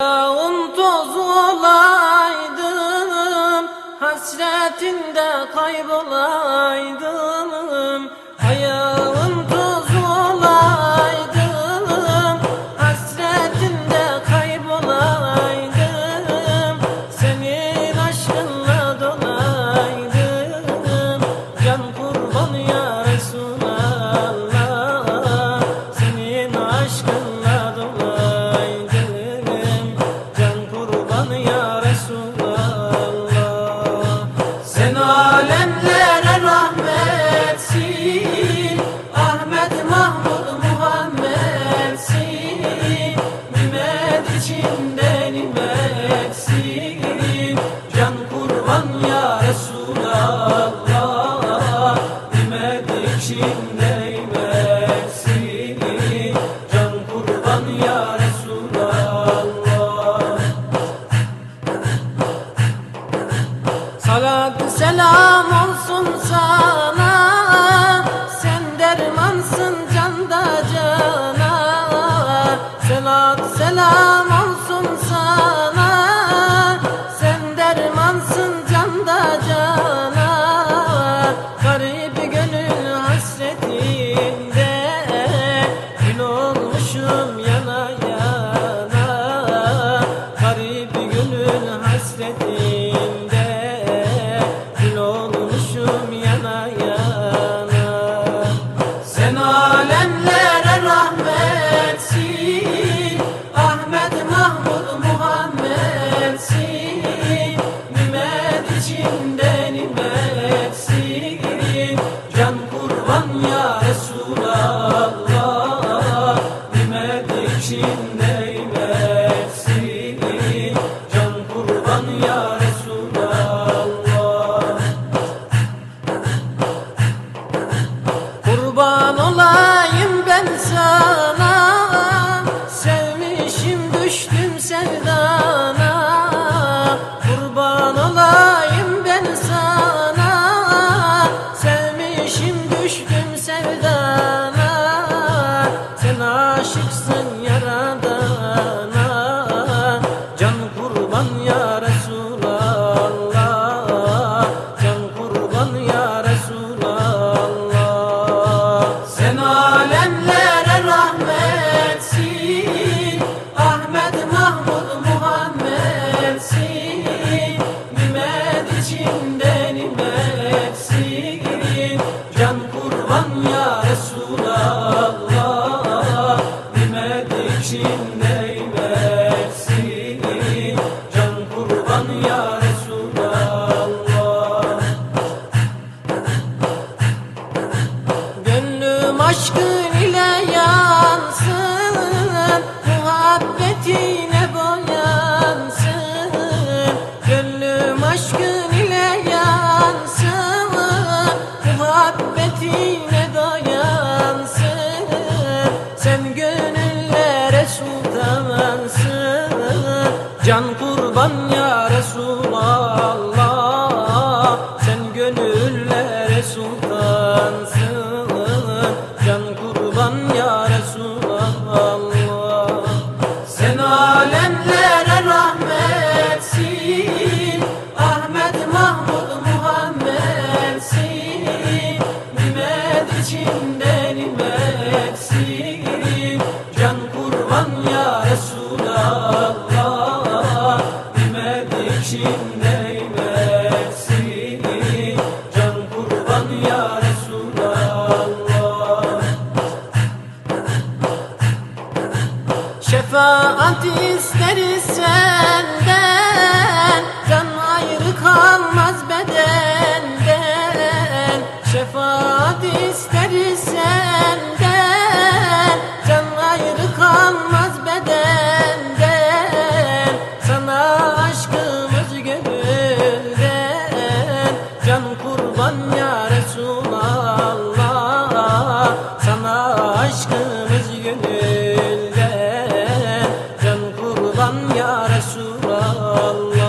Yağın toz olaydım, hasretinde kaybolaydım. da can peşinde seni can kurban ya Resulallah. Kurban yaradan aşkın ile yansın Muhabbetine boyansın Gönlüm aşkın ile yansın Muhabbetine doyansın Sen gönül Can kurban ya Resulallah Sen gönülle Resul Hadi isterim Resulallah.